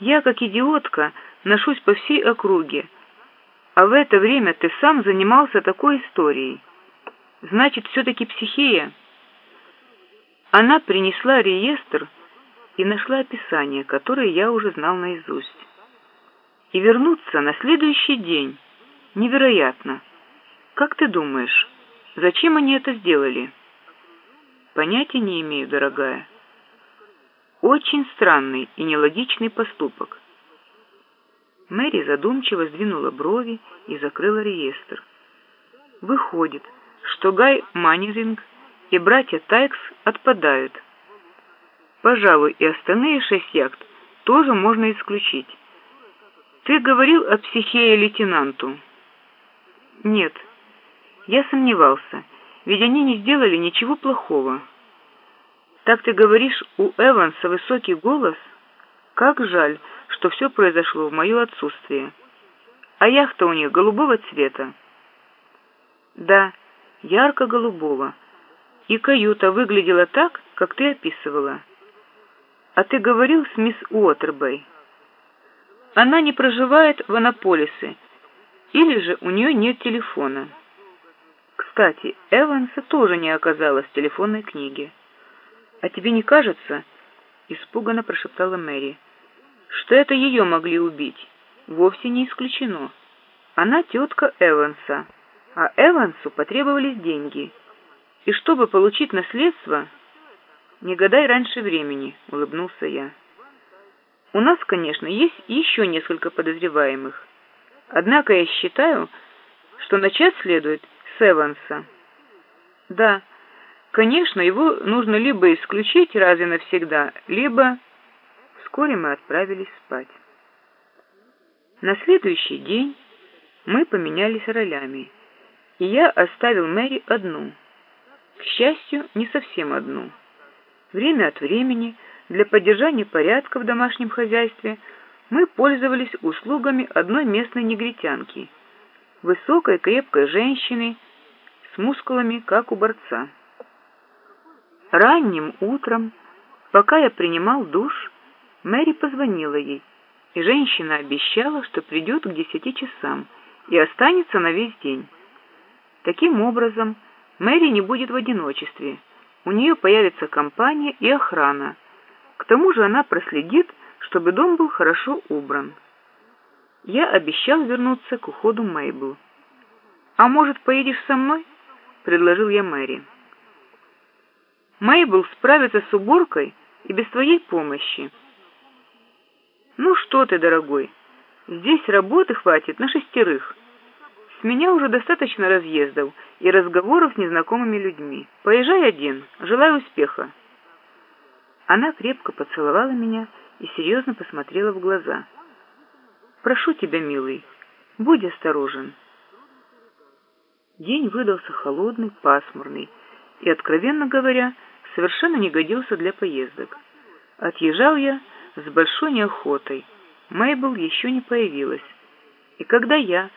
Я, как идиотка, ношусь по всей округе, а в это время ты сам занимался такой историей. Значит, все-таки психия. Она принесла реестр и нашла описание, которое я уже знал наизусть. И вернуться на следующий день. Невероятно. Как ты думаешь, зачем они это сделали? Понятия не имею, дорогая. Очень странный и нелогичный поступок. Мэри задумчиво сдвинула брови и закрыла реестр. Выходит, что Гай Маннеринг и братья Тайкс отпадают. Пожалуй, и остальные шесть яхт тоже можно исключить. Ты говорил о психее лейтенанту? Нет, я сомневался, ведь они не сделали ничего плохого. Так ты говоришь, у Эванса высокий голос? Как жаль, что все произошло в мое отсутствие. А яхта у них голубого цвета. Да, ярко-голубого. И каюта выглядела так, как ты описывала. А ты говорил с мисс Уотербей? Она не проживает в Анаполисе, или же у нее нет телефона. Кстати, Эванса тоже не оказалось в телефонной книге. «А тебе не кажется?» — испуганно прошептала Мэри. «Что это ее могли убить? Вовсе не исключено. Она тетка Эванса, а Эвансу потребовались деньги. И чтобы получить наследство...» «Не гадай раньше времени», — улыбнулся я. «У нас, конечно, есть еще несколько подозреваемых. Однако я считаю, что начать следует с Эванса». «Да», Конечно, его нужно либо исключить раз и навсегда, либо... Вскоре мы отправились спать. На следующий день мы поменялись ролями, и я оставил Мэри одну. К счастью, не совсем одну. Время от времени для поддержания порядка в домашнем хозяйстве мы пользовались услугами одной местной негритянки, высокой крепкой женщины с мускулами, как у борца. Ранним утром, пока я принимал душ, Мэри позвонила ей, и женщина обещала, что придет к десяти часам и останется на весь день. Таким образом, Мэри не будет в одиночестве. У нее появится компания и охрана. К тому же она проследит, чтобы дом был хорошо убран. Я обещал вернуться к уходу Мэйбл. «А может, поедешь со мной?» — предложил я Мэри. Мейбл справится с уборкой и без твоей помощи. Ну что ты, дорогой, здесь работы хватит на шестерых. С меня уже достаточно разъездов и разговоров с незнакомыми людьми. Поезжай один, желаю успеха. Она крепко поцеловала меня и серьезно посмотрела в глаза. «Прошу тебя, милый, будь осторожен». День выдался холодный, пасмурный, и, откровенно говоря, совершенно не годился для поездок. Отъезжал я с большой неохотой. Мейбл еще не появилась. И когда я,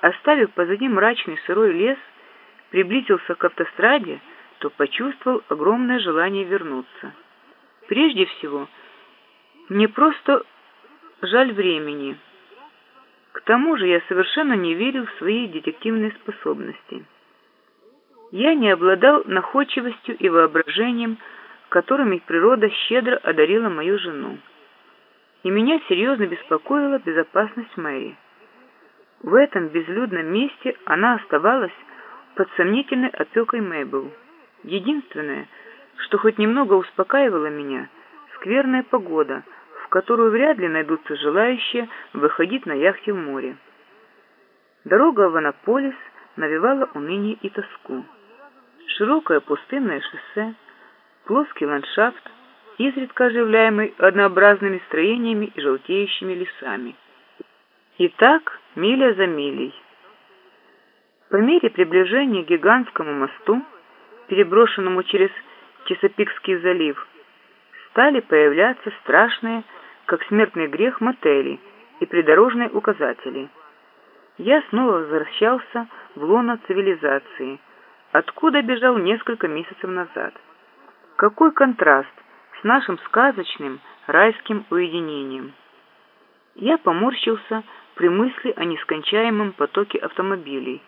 оставив позади мрачный сырой лес, приблизился к автостраде, то почувствовал огромное желание вернуться. Прежде всего, мне просто жаль времени. К тому же я совершенно не верил в свои детективные способности. Я не обладал находчивостью и воображением, которыми природа щедро одарила мою жену. И меня серьезно беспокоила безопасность Мэри. В этом безлюдном месте она оставалась под сомнительной опекой Мэйбл. Единственное, что хоть немного успокаивало меня, скверная погода, в которую вряд ли найдутся желающие выходить на яхте в море. Дорога в Анаполис навевала уныние и тоску. Широкое пустынное шоссе, плоский ландшафт, изредка оживляемый однообразными строениями и желтеющими лесами. И так миля за милей. По мере приближения к гигантскому мосту, переброшенному через Чесопикский залив, стали появляться страшные, как смертный грех, мотели и придорожные указатели. Я снова возвращался в лоно цивилизации – откуда бежал несколько месяцев назад. Какой контраст с нашим сказочным райским уединением! Я поморщился при мысли о нескончаемом потоке автомобилей.